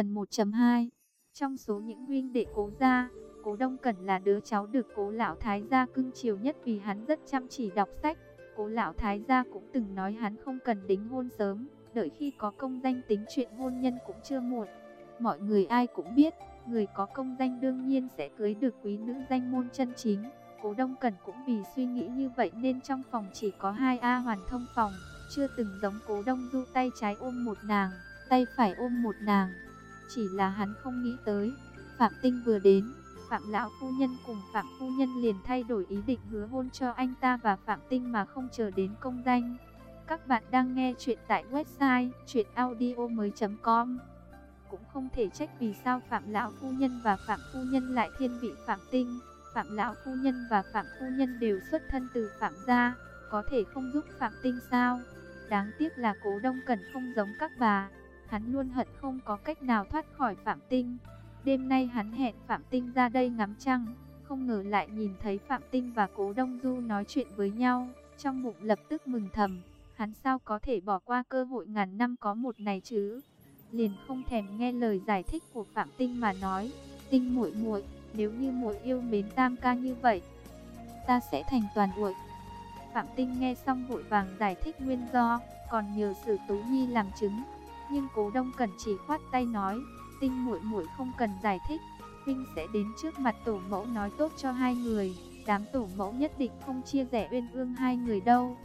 Phần 1.2 Trong số những huynh đệ cố gia, cố Đông Cẩn là đứa cháu được cố lão thái gia cưng chiều nhất vì hắn rất chăm chỉ đọc sách. Cố lão thái gia cũng từng nói hắn không cần đính hôn sớm, đợi khi có công danh tính chuyện hôn nhân cũng chưa muộn. Mọi người ai cũng biết, người có công danh đương nhiên sẽ cưới được quý nữ danh môn chân chính. Cố Đông Cẩn cũng vì suy nghĩ như vậy nên trong phòng chỉ có hai A hoàn thông phòng, chưa từng giống Cố Đông Du tay trái ôm một nàng, tay phải ôm một nàng. Chỉ là hắn không nghĩ tới, Phạm Tinh vừa đến, Phạm Lão Phu Nhân cùng Phạm Phu Nhân liền thay đổi ý định hứa hôn cho anh ta và Phạm Tinh mà không chờ đến công danh. Các bạn đang nghe chuyện tại website chuyenaudio.com Cũng không thể trách vì sao Phạm Lão Phu Nhân và Phạm Phu Nhân lại thiên vị Phạm Tinh. Phạm Lão Phu Nhân và Phạm Phu Nhân đều xuất thân từ Phạm gia, có thể không giúp Phạm Tinh sao? Đáng tiếc là cố đông cần không giống các bà, hắn luôn hận không có cách nào thoát khỏi Phạm Tinh. Đêm nay hắn hẹn Phạm Tinh ra đây ngắm trăng, không ngờ lại nhìn thấy Phạm Tinh và Cố Đông Du nói chuyện với nhau, trong bụng lập tức mừng thầm, hắn sao có thể bỏ qua cơ hội ngàn năm có một này chứ? Liền không thèm nghe lời giải thích của Phạm Tinh mà nói, "Tinh muội muội, nếu như muội yêu mến Tam ca như vậy, ta sẽ thành toàn muội." Phạm Tinh nghe xong vội vàng giải thích nguyên do, còn nhờ Sử Tú Nhi làm chứng. Nhưng Cố Đông Cẩn chỉ khoát tay nói, Tinh muội muội không cần giải thích, huynh sẽ đến trước mặt tổ mẫu nói tốt cho hai người, đám tổ mẫu nhất định không chia rẽ uyên ương hai người đâu.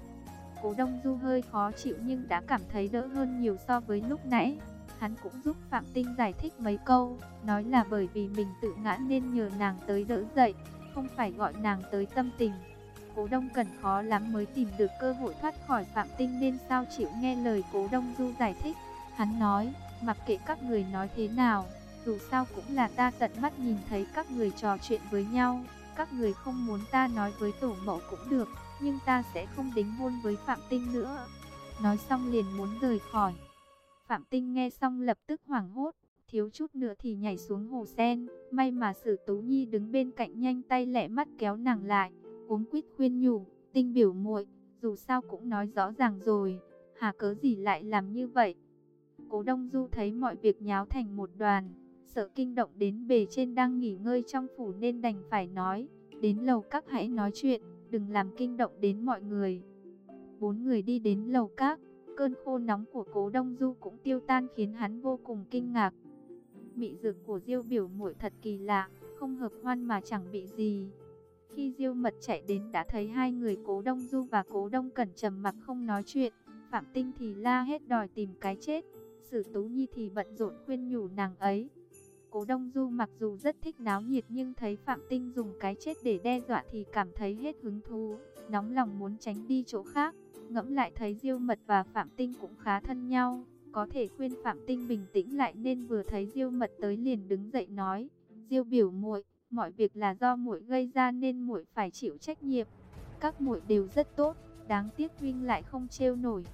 Cố Đông Du hơi khó chịu nhưng đã cảm thấy đỡ hơn nhiều so với lúc nãy. Hắn cũng giúp Phạm Tinh giải thích mấy câu, nói là bởi vì mình tự ngã nên nhờ nàng tới đỡ dậy, không phải gọi nàng tới tâm tình. Cố Đông Cẩn khó lắm mới tìm được cơ hội thoát khỏi Phạm Tinh nên sao chịu nghe lời Cố Đông Du giải thích. Hắn nói, mặc kệ các người nói thế nào, dù sao cũng là ta tận mắt nhìn thấy các người trò chuyện với nhau. Các người không muốn ta nói với tổ mẫu cũng được, nhưng ta sẽ không đính hôn với Phạm Tinh nữa. Nói xong liền muốn rời khỏi. Phạm Tinh nghe xong lập tức hoảng hốt, thiếu chút nữa thì nhảy xuống hồ sen. May mà Sử Tú Nhi đứng bên cạnh nhanh tay lẹ mắt kéo nàng lại, uống quýt khuyên nhủ, Tinh biểu muội, dù sao cũng nói rõ ràng rồi, hà cớ gì lại làm như vậy? Cố Đông Du thấy mọi việc nháo thành một đoàn, sợ kinh động đến bề trên đang nghỉ ngơi trong phủ nên đành phải nói, đến lầu các hãy nói chuyện, đừng làm kinh động đến mọi người. Bốn người đi đến lầu các, cơn khô nóng của Cố Đông Du cũng tiêu tan khiến hắn vô cùng kinh ngạc. Mị dược của Diêu biểu muội thật kỳ lạ, không hợp hoan mà chẳng bị gì. Khi Diêu Mật chạy đến đã thấy hai người Cố Đông Du và Cố Đông Cẩn trầm mặc không nói chuyện, Phạm Tinh thì la hết đòi tìm cái chết, Sử Tú Nhi thì bận rộn khuyên nhủ nàng ấy. Cố Đông Du mặc dù rất thích náo nhiệt nhưng thấy Phạm Tinh dùng cái chết để đe dọa thì cảm thấy hết hứng thú, nóng lòng muốn tránh đi chỗ khác. Ngẫm lại thấy Diêu Mật và Phạm Tinh cũng khá thân nhau, có thể khuyên Phạm Tinh bình tĩnh lại nên vừa thấy Diêu Mật tới liền đứng dậy nói: "Diêu biểu muội, mọi việc là do muội gây ra nên muội phải chịu trách nhiệm. Các muội đều rất tốt, đáng tiếc huynh lại không trêu nổi.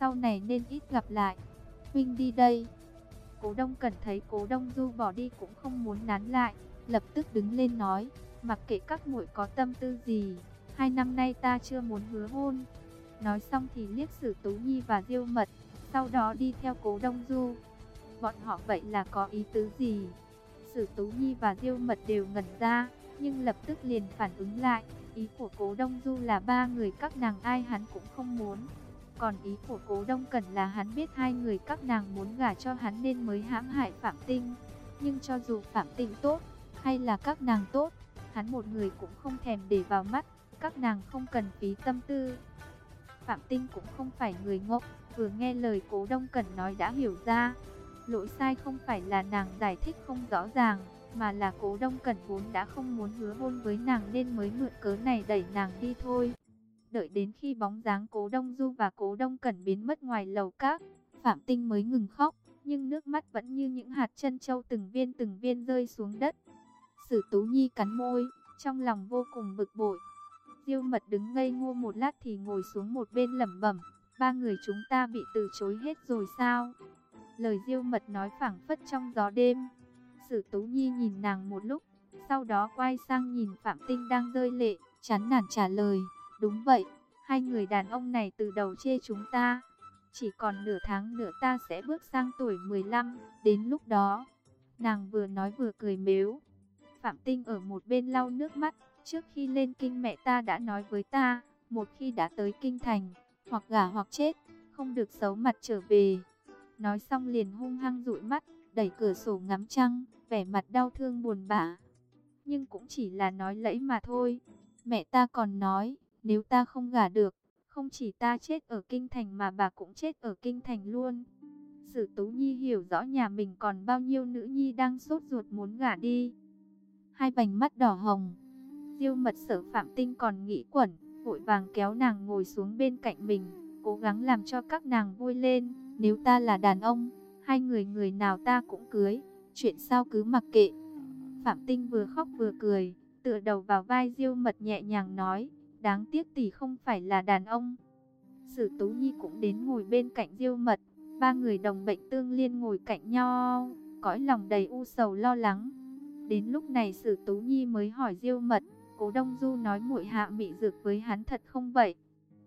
Sau này nên ít gặp lại. Huynh đi đây." Cố Đông Cần thấy Cố Đông Du bỏ đi cũng không muốn nán lại, lập tức đứng lên nói, mặc kệ các muội có tâm tư gì, hai năm nay ta chưa muốn hứa hôn. Nói xong thì liếc Sử Tú Nhi và Diêu Mật, sau đó đi theo Cố Đông Du. Bọn họ vậy là có ý tứ gì? Sử Tú Nhi và Diêu Mật đều ngẩn ra, nhưng lập tức liền phản ứng lại, ý của Cố Đông Du là ba người các nàng ai hắn cũng không muốn. Còn ý của cố đông cẩn là hắn biết hai người các nàng muốn gả cho hắn nên mới hãm hại Phạm Tinh. Nhưng cho dù Phạm Tinh tốt, hay là các nàng tốt, hắn một người cũng không thèm để vào mắt, các nàng không cần phí tâm tư. Phạm Tinh cũng không phải người ngốc, vừa nghe lời cố đông cẩn nói đã hiểu ra. Lỗi sai không phải là nàng giải thích không rõ ràng, mà là cố đông cẩn vốn đã không muốn hứa hôn với nàng nên mới mượn cớ này đẩy nàng đi thôi. Đợi đến khi bóng dáng cố đông du và cố đông cẩn biến mất ngoài lầu các, Phạm Tinh mới ngừng khóc, nhưng nước mắt vẫn như những hạt chân châu từng viên từng viên rơi xuống đất. Sử Tú Nhi cắn môi, trong lòng vô cùng bực bội. Diêu mật đứng ngây ngô một lát thì ngồi xuống một bên lẩm bẩm, ba người chúng ta bị từ chối hết rồi sao? Lời Diêu mật nói phảng phất trong gió đêm. Sử Tú Nhi nhìn nàng một lúc, sau đó quay sang nhìn Phạm Tinh đang rơi lệ, chán nản trả lời. Đúng vậy, hai người đàn ông này từ đầu chê chúng ta. chỉ còn nửa tháng nữa ta sẽ bước sang tuổi 15, đến lúc đó. Nàng vừa nói vừa cười mếu. Phạm Tinh ở một bên lau nước mắt, trước khi lên kinh mẹ ta đã nói với ta, một khi đã tới kinh thành, hoặc gả hoặc chết, không được xấu mặt trở về. Nói xong liền hung hăng dụi mắt, đẩy cửa sổ ngắm trăng, vẻ mặt đau thương buồn bã. Nhưng cũng chỉ là nói lẫy mà thôi. Mẹ ta còn nói, nếu ta không gả được, không chỉ ta chết ở kinh thành mà bà cũng chết ở kinh thành luôn. Sử Tú Nhi hiểu rõ nhà mình còn bao nhiêu nữ nhi đang sốt ruột muốn gả đi. Hai bành mắt đỏ hồng. Diêu mật sở phạm tinh còn nghĩ quẩn, vội vàng kéo nàng ngồi xuống bên cạnh mình, cố gắng làm cho các nàng vui lên. Nếu ta là đàn ông, hai người người nào ta cũng cưới, chuyện sao cứ mặc kệ. Phạm Tinh vừa khóc vừa cười, tựa đầu vào vai Diêu Mật nhẹ nhàng nói, đáng tiếc tỷ không phải là đàn ông. Sử Tú Nhi cũng đến ngồi bên cạnh Diêu Mật, ba người đồng bệnh tương liên ngồi cạnh nhau, cõi lòng đầy u sầu lo lắng. Đến lúc này Sử Tú Nhi mới hỏi Diêu Mật, Cố Đông Du nói muội hạ mị dược với hắn thật không vậy?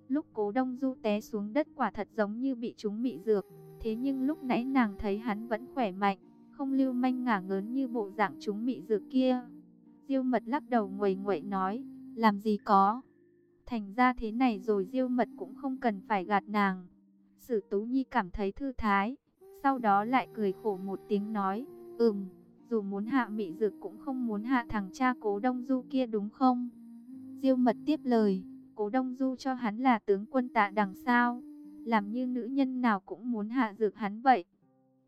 Lúc Cố Đông Du té xuống đất quả thật giống như bị trúng mị dược, thế nhưng lúc nãy nàng thấy hắn vẫn khỏe mạnh, không lưu manh ngả ngớn như bộ dạng trúng mị dược kia. Diêu Mật lắc đầu nguầy nguậy nói, làm gì có? Thành ra thế này rồi Diêu Mật cũng không cần phải gạt nàng. Sử Tú Nhi cảm thấy thư thái, sau đó lại cười khổ một tiếng nói, ừm, dù muốn hạ mị dược cũng không muốn hạ thằng cha cố Đông Du kia đúng không? Diêu Mật tiếp lời, cố Đông Du cho hắn là tướng quân tạ đằng sao, làm như nữ nhân nào cũng muốn hạ dược hắn vậy.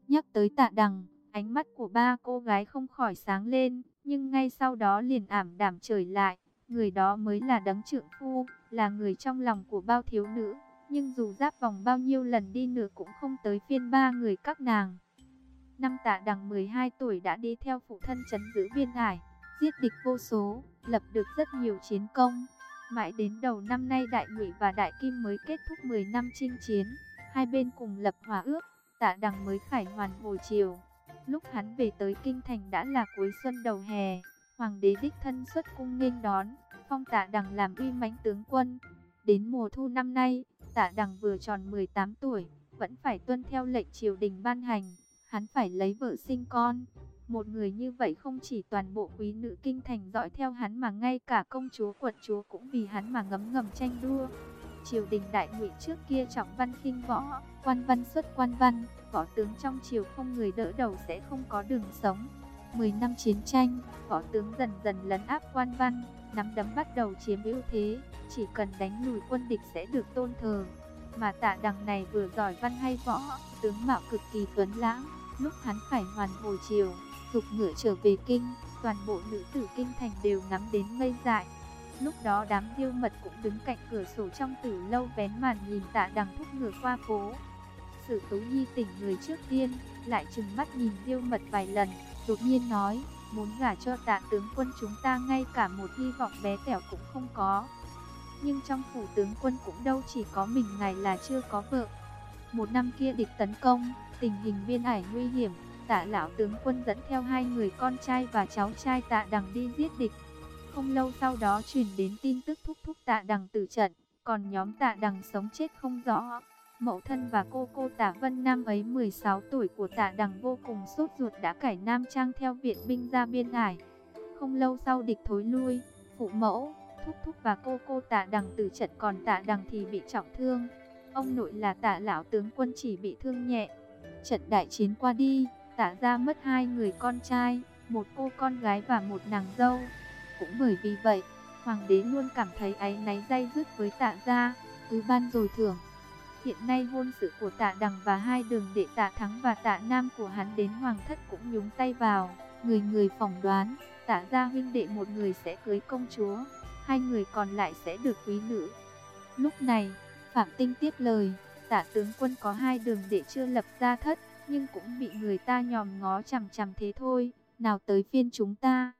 Nhắc tới tạ đằng, ánh mắt của ba cô gái không khỏi sáng lên, nhưng ngay sau đó liền ảm đạm trời lại. Người đó mới là đấng trượng phu, là người trong lòng của bao thiếu nữ. Nhưng dù giáp vòng bao nhiêu lần đi nữa cũng không tới phiên ba người các nàng. Năm tạ đằng 12 tuổi đã đi theo phụ thân chấn giữ viên ải, giết địch vô số, lập được rất nhiều chiến công. Mãi đến đầu năm nay Đại Ngụy và Đại Kim mới kết thúc 10 năm chinh chiến, hai bên cùng lập hòa ước, tạ đằng mới khải hoàn hồi chiều. Lúc hắn về tới Kinh Thành đã là cuối xuân đầu hè, Hoàng đế đích thân xuất cung nghênh đón, phong tạ đằng làm uy mãnh tướng quân. Đến mùa thu năm nay, tạ đằng vừa tròn 18 tuổi, vẫn phải tuân theo lệnh triều đình ban hành, hắn phải lấy vợ sinh con. Một người như vậy không chỉ toàn bộ quý nữ kinh thành dõi theo hắn mà ngay cả công chúa quận chúa cũng vì hắn mà ngấm ngầm tranh đua. Triều đình đại ngụy trước kia trọng văn khinh võ, quan văn xuất quan văn, võ tướng trong triều không người đỡ đầu sẽ không có đường sống. 10 năm chiến tranh, võ tướng dần dần lấn áp quan văn, nắm đấm bắt đầu chiếm ưu thế, chỉ cần đánh lùi quân địch sẽ được tôn thờ. Mà tạ đằng này vừa giỏi văn hay võ, tướng mạo cực kỳ tuấn lãng, lúc hắn phải hoàn hồi chiều, dục ngựa trở về kinh, toàn bộ nữ tử kinh thành đều ngắm đến ngây dại. Lúc đó đám diêu mật cũng đứng cạnh cửa sổ trong tử lâu vén màn nhìn tạ đằng thúc ngựa qua phố. Sử Tú Nhi tỉnh người trước tiên, lại trừng mắt nhìn diêu mật vài lần, đột nhiên nói, muốn gả cho tạ tướng quân chúng ta ngay cả một hy vọng bé tẻo cũng không có. Nhưng trong phủ tướng quân cũng đâu chỉ có mình ngài là chưa có vợ. Một năm kia địch tấn công, tình hình biên ải nguy hiểm, tạ lão tướng quân dẫn theo hai người con trai và cháu trai tạ đằng đi giết địch. Không lâu sau đó truyền đến tin tức thúc thúc tạ đằng tử trận, còn nhóm tạ đằng sống chết không rõ. Mẫu thân và cô cô tạ Vân Nam ấy 16 tuổi của tạ đằng vô cùng sốt ruột đã cải Nam Trang theo viện binh ra biên ải. Không lâu sau địch thối lui, phụ mẫu, thúc thúc và cô cô tạ đằng tử trận còn tạ đằng thì bị trọng thương. Ông nội là tạ lão tướng quân chỉ bị thương nhẹ. Trận đại chiến qua đi, tạ gia mất hai người con trai, một cô con gái và một nàng dâu. Cũng bởi vì vậy, hoàng đế luôn cảm thấy áy náy dây dứt với tạ gia, cứ ban rồi thưởng. Hiện nay hôn sự của tạ đằng và hai đường đệ tạ thắng và tạ nam của hắn đến hoàng thất cũng nhúng tay vào. Người người phỏng đoán, tạ gia huynh đệ một người sẽ cưới công chúa, hai người còn lại sẽ được quý nữ. Lúc này, Phạm Tinh tiếp lời, tạ tướng quân có hai đường đệ chưa lập ra thất, nhưng cũng bị người ta nhòm ngó chằm chằm thế thôi, nào tới phiên chúng ta.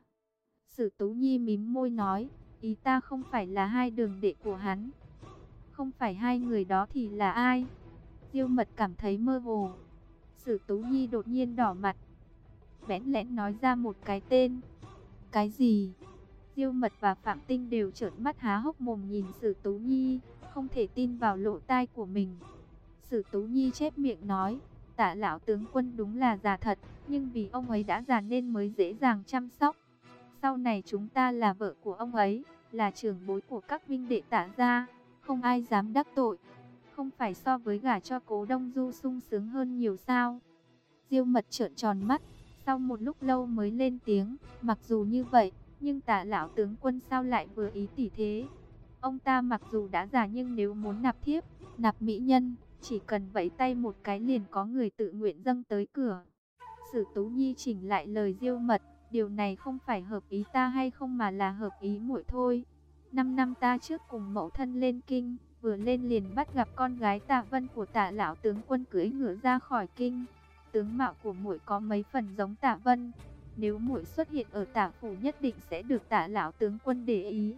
Sử Tú Nhi mím môi nói, ý ta không phải là hai đường đệ của hắn. Không phải hai người đó thì là ai? Diêu mật cảm thấy mơ hồ. Sử Tú Nhi đột nhiên đỏ mặt. Bẽn lẽn nói ra một cái tên. Cái gì? Diêu mật và Phạm Tinh đều trợn mắt há hốc mồm nhìn Sử Tú Nhi, không thể tin vào lỗ tai của mình. Sử Tú Nhi chép miệng nói, tạ lão tướng quân đúng là già thật, nhưng vì ông ấy đã già nên mới dễ dàng chăm sóc. Sau này chúng ta là vợ của ông ấy, là trưởng bối của các vinh đệ tạ gia, không ai dám đắc tội. Không phải so với gả cho cố đông du sung sướng hơn nhiều sao. Diêu mật trợn tròn mắt, sau một lúc lâu mới lên tiếng, mặc dù như vậy, nhưng tạ lão tướng quân sao lại vừa ý tỷ thế. Ông ta mặc dù đã già nhưng nếu muốn nạp thiếp, nạp mỹ nhân, chỉ cần vẫy tay một cái liền có người tự nguyện dâng tới cửa. Sử Tú Nhi chỉnh lại lời diêu mật, điều này không phải hợp ý ta hay không mà là hợp ý muội thôi. Năm năm ta trước cùng mẫu thân lên kinh, vừa lên liền bắt gặp con gái tạ vân của tạ lão tướng quân cưỡi ngựa ra khỏi kinh. Tướng mạo của muội có mấy phần giống tạ vân, nếu muội xuất hiện ở tạ phủ nhất định sẽ được tạ lão tướng quân để ý.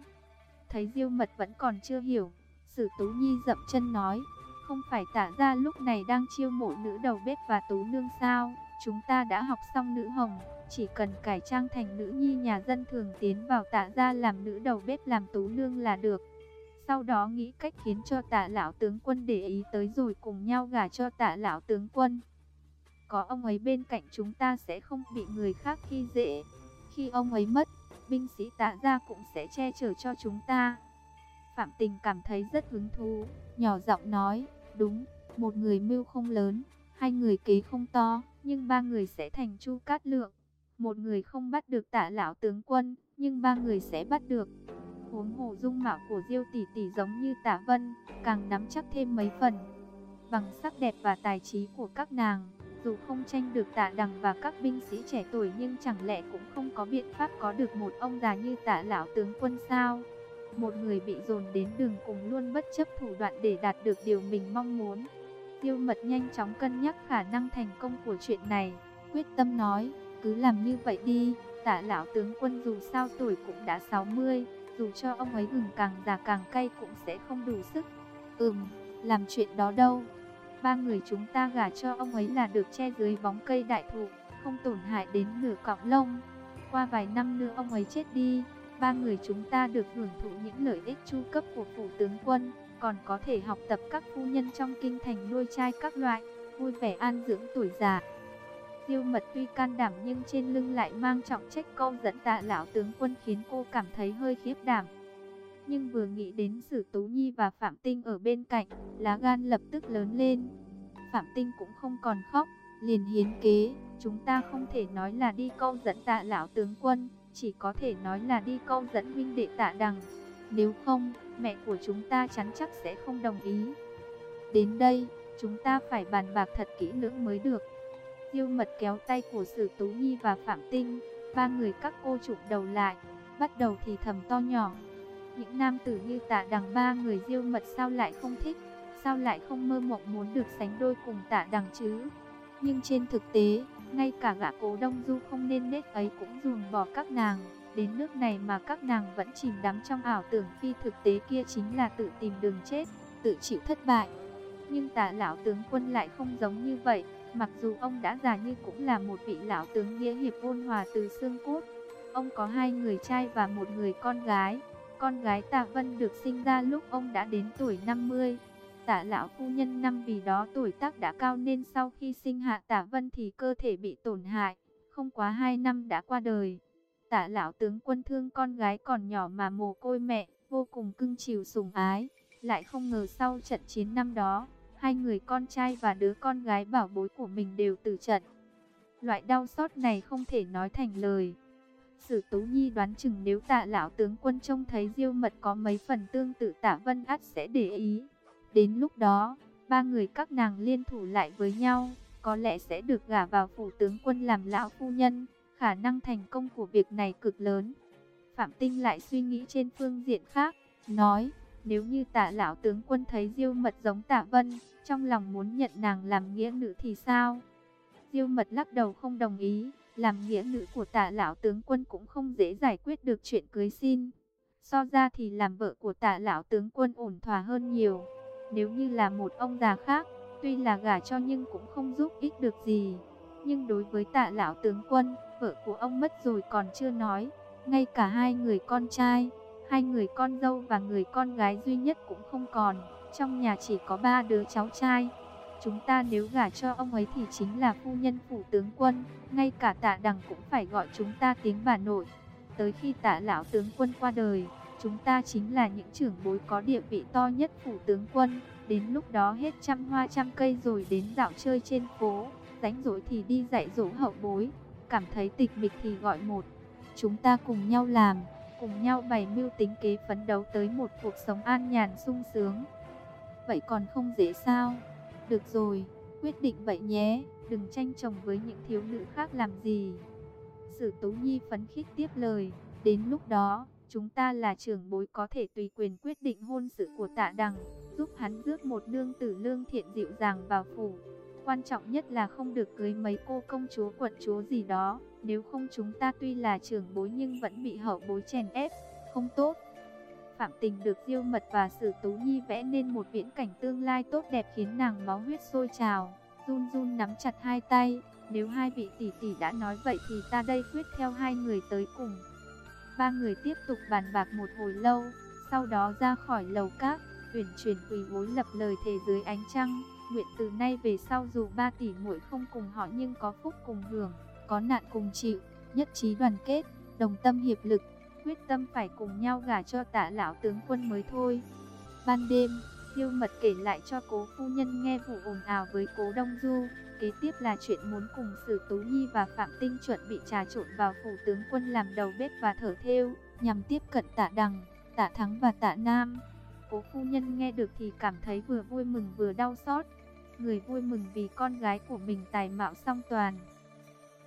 Thấy diêu mật vẫn còn chưa hiểu, sử tú nhi dậm chân nói, không phải tạ ra lúc này đang chiêu mộ nữ đầu bếp và tú nương sao? Chúng ta đã học xong nữ hồng, chỉ cần cải trang thành nữ nhi nhà dân thường tiến vào tạ ra làm nữ đầu bếp làm tú nương là được. Sau đó nghĩ cách khiến cho tạ lão tướng quân để ý tới rồi cùng nhau gả cho tạ lão tướng quân. Có ông ấy bên cạnh chúng ta sẽ không bị người khác khi dễ. Khi ông ấy mất, binh sĩ tạ ra cũng sẽ che chở cho chúng ta. Phạm Tình cảm thấy rất hứng thú, nhỏ giọng nói. Đúng, một người mưu không lớn, hai người kế không to, nhưng ba người sẽ thành chu cát lượng. Một người không bắt được tả lão tướng quân, nhưng ba người sẽ bắt được. Huống hồ dung mạo của Diêu tỷ tỷ giống như Tả Vân, càng nắm chắc thêm mấy phần. Bằng sắc đẹp và tài trí của các nàng, dù không tranh được Tả Đằng và các binh sĩ trẻ tuổi nhưng chẳng lẽ cũng không có biện pháp có được một ông già như Tả lão tướng quân sao? Một người bị dồn đến đường cùng luôn bất chấp thủ đoạn để đạt được điều mình mong muốn. Tiêu mật nhanh chóng cân nhắc khả năng thành công của chuyện này, quyết tâm nói, cứ làm như vậy đi, tả lão tướng quân dù sao tuổi cũng đã 60, dù cho ông ấy gừng càng già càng cay cũng sẽ không đủ sức. Ừm, làm chuyện đó đâu. Ba người chúng ta gả cho ông ấy là được che dưới bóng cây đại thụ, không tổn hại đến nửa cọng lông. Qua vài năm nữa ông ấy chết đi, ba người chúng ta được hưởng thụ những lợi ích chu cấp của phủ tướng quân, còn có thể học tập các phu nhân trong kinh thành nuôi trai các loại, vui vẻ an dưỡng tuổi già. Diêu mật tuy can đảm nhưng trên lưng lại mang trọng trách câu dẫn tạ lão tướng quân khiến cô cảm thấy hơi khiếp đảm. Nhưng vừa nghĩ đến Sử Tú Nhi và Phạm Tinh ở bên cạnh, lá gan lập tức lớn lên. Phạm Tinh cũng không còn khóc, liền hiến kế, chúng ta không thể nói là đi câu dẫn tạ lão tướng quân, chỉ có thể nói là đi câu dẫn huynh đệ tạ đằng. Nếu không, mẹ của chúng ta chắn chắc sẽ không đồng ý. Đến đây, chúng ta phải bàn bạc thật kỹ lưỡng mới được. Diêu mật kéo tay của Sử Tú Nhi và Phạm Tinh, ba người các cô chụp đầu lại, bắt đầu thì thầm to nhỏ. Những nam tử như tạ đằng ba người diêu mật sao lại không thích, sao lại không mơ mộng muốn được sánh đôi cùng tạ đằng chứ. Nhưng trên thực tế, ngay cả gã cố đông du không nên nết ấy cũng dùn bỏ các nàng. Đến nước này mà các nàng vẫn chìm đắm trong ảo tưởng phi thực tế kia chính là tự tìm đường chết, tự chịu thất bại. Nhưng tà lão tướng quân lại không giống như vậy, mặc dù ông đã già như cũng là một vị lão tướng nghĩa hiệp ôn hòa từ xương cốt. Ông có hai người trai và một người con gái. Con gái Tạ Vân được sinh ra lúc ông đã đến tuổi 50. Tạ lão phu nhân năm vì đó tuổi tác đã cao nên sau khi sinh hạ Tạ Vân thì cơ thể bị tổn hại, không quá 2 năm đã qua đời. Tạ lão tướng quân thương con gái còn nhỏ mà mồ côi mẹ, vô cùng cưng chiều sủng ái, lại không ngờ sau trận chiến năm đó, hai người con trai và đứa con gái bảo bối của mình đều tử trận. Loại đau xót này không thể nói thành lời. Sử Tú Nhi đoán chừng nếu tạ lão tướng quân trông thấy diêu mật có mấy phần tương tự tạ vân át sẽ để ý. Đến lúc đó, ba người các nàng liên thủ lại với nhau, có lẽ sẽ được gả vào phủ tướng quân làm lão phu nhân, khả năng thành công của việc này cực lớn. Phạm Tinh lại suy nghĩ trên phương diện khác, nói, nếu như tả lão tướng quân thấy diêu mật giống tả vân, trong lòng muốn nhận nàng làm nghĩa nữ thì sao? Diêu mật lắc đầu không đồng ý, làm nghĩa nữ của tả lão tướng quân cũng không dễ giải quyết được chuyện cưới xin. So ra thì làm vợ của tả lão tướng quân ổn thỏa hơn nhiều. Nếu như là một ông già khác, tuy là gả cho nhưng cũng không giúp ích được gì. Nhưng đối với tạ lão tướng quân, vợ của ông mất rồi còn chưa nói. Ngay cả hai người con trai, hai người con dâu và người con gái duy nhất cũng không còn. Trong nhà chỉ có ba đứa cháu trai. Chúng ta nếu gả cho ông ấy thì chính là phu nhân phủ tướng quân, ngay cả tạ đằng cũng phải gọi chúng ta tiếng bà nội. Tới khi tạ lão tướng quân qua đời, chúng ta chính là những trưởng bối có địa vị to nhất phủ tướng quân. Đến lúc đó hết trăm hoa trăm cây rồi đến dạo chơi trên phố, rảnh rỗi thì đi dạy dỗ hậu bối, cảm thấy tịch mịch thì gọi một. Chúng ta cùng nhau làm, cùng nhau bày mưu tính kế phấn đấu tới một cuộc sống an nhàn sung sướng. Vậy còn không dễ sao? Được rồi, quyết định vậy nhé, đừng tranh chồng với những thiếu nữ khác làm gì. Sử Tú Nhi phấn khích tiếp lời, đến lúc đó, chúng ta là trưởng bối có thể tùy quyền quyết định hôn sự của tạ đằng, giúp hắn rước một nương tử lương thiện dịu dàng vào phủ. Quan trọng nhất là không được cưới mấy cô công chúa quận chúa gì đó, nếu không chúng ta tuy là trưởng bối nhưng vẫn bị hậu bối chèn ép, không tốt. Phạm Tình được Diêu Mật và Sử Tú Nhi vẽ nên một viễn cảnh tương lai tốt đẹp khiến nàng máu huyết sôi trào, run run nắm chặt hai tay. Nếu hai vị tỷ tỷ đã nói vậy thì ta đây quyết theo hai người tới cùng. Ba người tiếp tục bàn bạc một hồi lâu, sau đó ra khỏi lầu cát, uyển chuyển quỳ gối lập lời thề dưới ánh trăng, nguyện từ nay về sau dù ba tỷ muội không cùng họ nhưng có phúc cùng hưởng, có nạn cùng chịu, nhất trí đoàn kết, đồng tâm hiệp lực, quyết tâm phải cùng nhau gả cho tạ lão tướng quân mới thôi. Ban đêm, Tiêu Mật kể lại cho cố phu nhân nghe vụ ồn ào với cố Đông Du, kế tiếp là chuyện muốn cùng Sử Tú Nhi và Phạm Tinh chuẩn bị trà trộn vào phủ tướng quân làm đầu bếp và thở thêu, nhằm tiếp cận tạ đằng, tạ thắng và tạ nam. Cố phu nhân nghe được thì cảm thấy vừa vui mừng vừa đau xót. Người vui mừng vì con gái của mình tài mạo song toàn.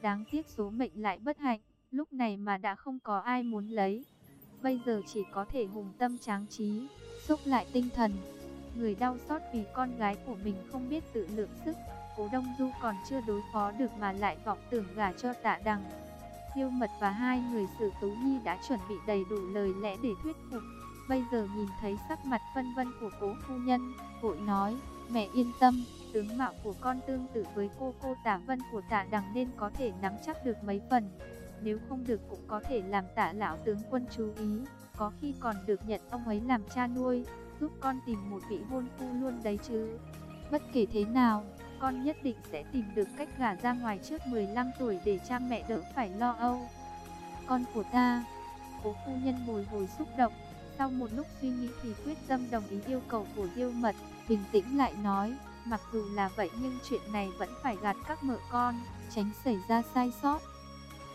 Đáng tiếc số mệnh lại bất hạnh, lúc này mà đã không có ai muốn lấy. Bây giờ chỉ có thể hùng tâm tráng trí, xúc lại tinh thần. Người đau xót vì con gái của mình không biết tự lượng sức, Cố Đông Du còn chưa đối phó được mà lại vọng tưởng gả cho tạ đằng. Tiêu Mật và hai người Sử Tú Nhi đã chuẩn bị đầy đủ lời lẽ để thuyết phục. Bây giờ nhìn thấy sắc mặt phân vân của cố phu nhân, vội nói, mẹ yên tâm, tướng mạo của con tương tự với cô cô tả vân của tạ đằng nên có thể nắm chắc được mấy phần. Nếu không được cũng có thể làm tạ lão tướng quân chú ý, có khi còn được nhận ông ấy làm cha nuôi, giúp con tìm một vị hôn phu luôn đấy chứ. Bất kể thế nào, con nhất định sẽ tìm được cách gả ra ngoài trước 15 tuổi để cha mẹ đỡ phải lo âu. Con của ta, cố phu nhân bồi hồi xúc động, sau một lúc suy nghĩ thì quyết tâm đồng ý yêu cầu của Diêu Mật, bình tĩnh lại nói, mặc dù là vậy nhưng chuyện này vẫn phải gạt các mợ con, tránh xảy ra sai sót.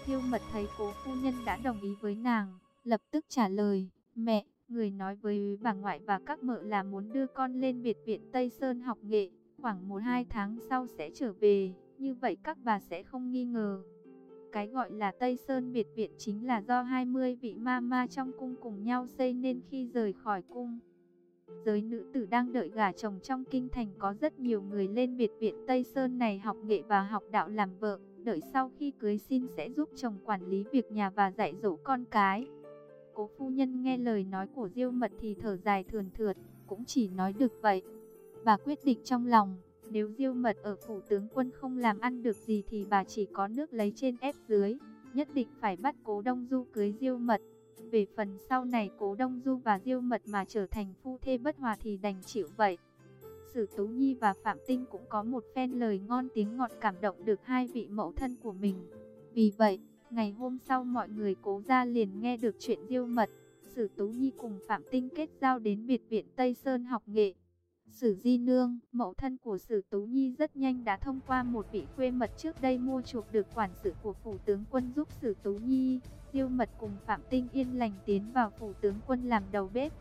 Tiêu Mật thấy cố phu nhân đã đồng ý với nàng, lập tức trả lời, mẹ, người nói với bà ngoại và các mợ là muốn đưa con lên biệt viện Tây Sơn học nghệ, khoảng 1-2 tháng sau sẽ trở về, như vậy các bà sẽ không nghi ngờ. Cái gọi là Tây Sơn biệt viện chính là do 20 vị ma ma trong cung cùng nhau xây nên khi rời khỏi cung. Giới nữ tử đang đợi gả chồng trong kinh thành có rất nhiều người lên biệt viện Tây Sơn này học nghệ và học đạo làm vợ, đợi sau khi cưới xin sẽ giúp chồng quản lý việc nhà và dạy dỗ con cái. Cố phu nhân nghe lời nói của Diêu Mật thì thở dài thườn thượt, cũng chỉ nói được vậy. Bà quyết định trong lòng, nếu Diêu Mật ở phủ tướng quân không làm ăn được gì thì bà chỉ có nước lấy trên ép dưới, nhất định phải bắt Cố Đông Du cưới Diêu Mật. Về phần sau này Cố Đông Du và Diêu Mật mà trở thành phu thê bất hòa thì đành chịu vậy. Sử Tú Nhi và Phạm Tinh cũng có một phen lời ngon tiếng ngọt cảm động được hai vị mẫu thân của mình. Vì vậy, ngày hôm sau mọi người cố ra liền nghe được chuyện Diêu Mật. Sử Tú Nhi cùng Phạm Tinh kết giao đến biệt viện Tây Sơn học nghệ. Sử Di Nương, mẫu thân của Sử Tú Nhi rất nhanh đã thông qua một vị khuê mật trước đây mua chuộc được quản sự của phủ tướng quân giúp Sử Tú Nhi. Diêu mật cùng Phạm Tinh yên lành tiến vào phủ tướng quân làm đầu bếp.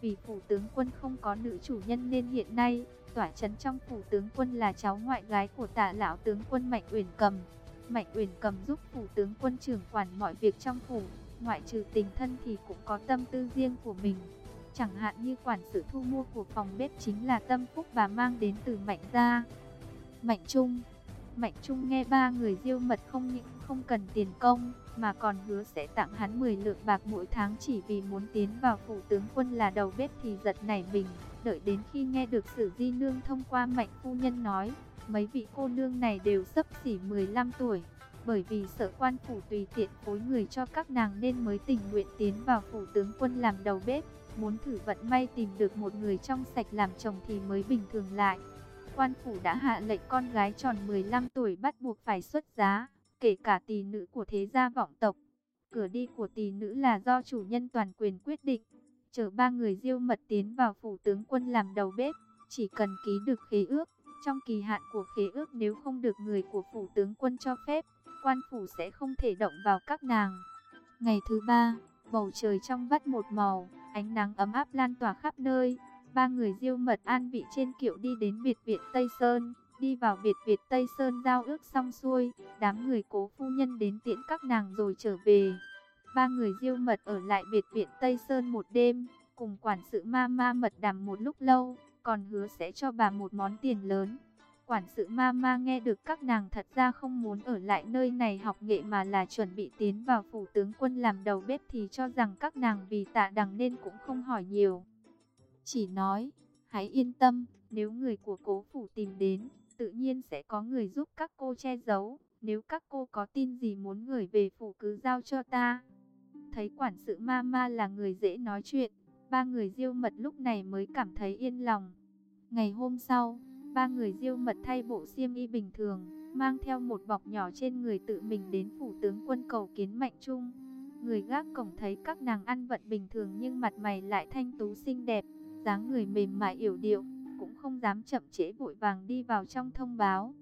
Vì phủ tướng quân không có nữ chủ nhân nên hiện nay, tỏa chấn trong phủ tướng quân là cháu ngoại gái của tạ lão tướng quân Mạnh Uyển Cầm. Mạnh Uyển Cầm giúp phủ tướng quân trưởng quản mọi việc trong phủ, ngoại trừ tình thân thì cũng có tâm tư riêng của mình. Chẳng hạn như quản sự thu mua của phòng bếp chính là tâm phúc bà mang đến từ Mạnh gia. Mạnh Trung Mạnh Trung nghe ba người diêu mật không những không cần tiền công, mà còn hứa sẽ tặng hắn 10 lượng bạc mỗi tháng chỉ vì muốn tiến vào phủ tướng quân là đầu bếp thì giật nảy mình. Đợi đến khi nghe được sử di nương thông qua mạnh phu nhân nói, mấy vị cô nương này đều sấp xỉ 15 tuổi. Bởi vì sợ quan phủ tùy tiện phối người cho các nàng nên mới tình nguyện tiến vào phủ tướng quân làm đầu bếp. Muốn thử vận may tìm được một người trong sạch làm chồng thì mới bình thường lại quan phủ đã hạ lệnh con gái tròn 15 tuổi bắt buộc phải xuất giá, kể cả tỷ nữ của thế gia vọng tộc. Cửa đi của tỷ nữ là do chủ nhân toàn quyền quyết định. Chở ba người diêu mật tiến vào phủ tướng quân làm đầu bếp, chỉ cần ký được khế ước. Trong kỳ hạn của khế ước nếu không được người của phủ tướng quân cho phép, quan phủ sẽ không thể động vào các nàng. Ngày thứ ba, bầu trời trong vắt một màu, ánh nắng ấm áp lan tỏa khắp nơi. Ba người diêu mật an vị trên kiệu đi đến biệt viện Tây Sơn, đi vào biệt viện Tây Sơn giao ước xong xuôi, đám người cố phu nhân đến tiễn các nàng rồi trở về. Ba người diêu mật ở lại biệt viện Tây Sơn một đêm, cùng quản sự ma ma mật đàm một lúc lâu, còn hứa sẽ cho bà một món tiền lớn. Quản sự ma ma nghe được các nàng thật ra không muốn ở lại nơi này học nghệ mà là chuẩn bị tiến vào phủ tướng quân làm đầu bếp thì cho rằng các nàng vì tạ đằng nên cũng không hỏi nhiều. Chỉ nói, hãy yên tâm, nếu người của cố phủ tìm đến, tự nhiên sẽ có người giúp các cô che giấu. Nếu các cô có tin gì muốn gửi về phủ cứ giao cho ta. Thấy quản sự ma ma là người dễ nói chuyện, ba người diêu mật lúc này mới cảm thấy yên lòng. Ngày hôm sau, ba người diêu mật thay bộ xiêm y bình thường, mang theo một bọc nhỏ trên người tự mình đến phủ tướng quân cầu kiến mạnh trung. Người gác cổng thấy các nàng ăn vận bình thường nhưng mặt mày lại thanh tú xinh đẹp, dáng người mềm mại yểu điệu, cũng không dám chậm trễ vội vàng đi vào trong thông báo.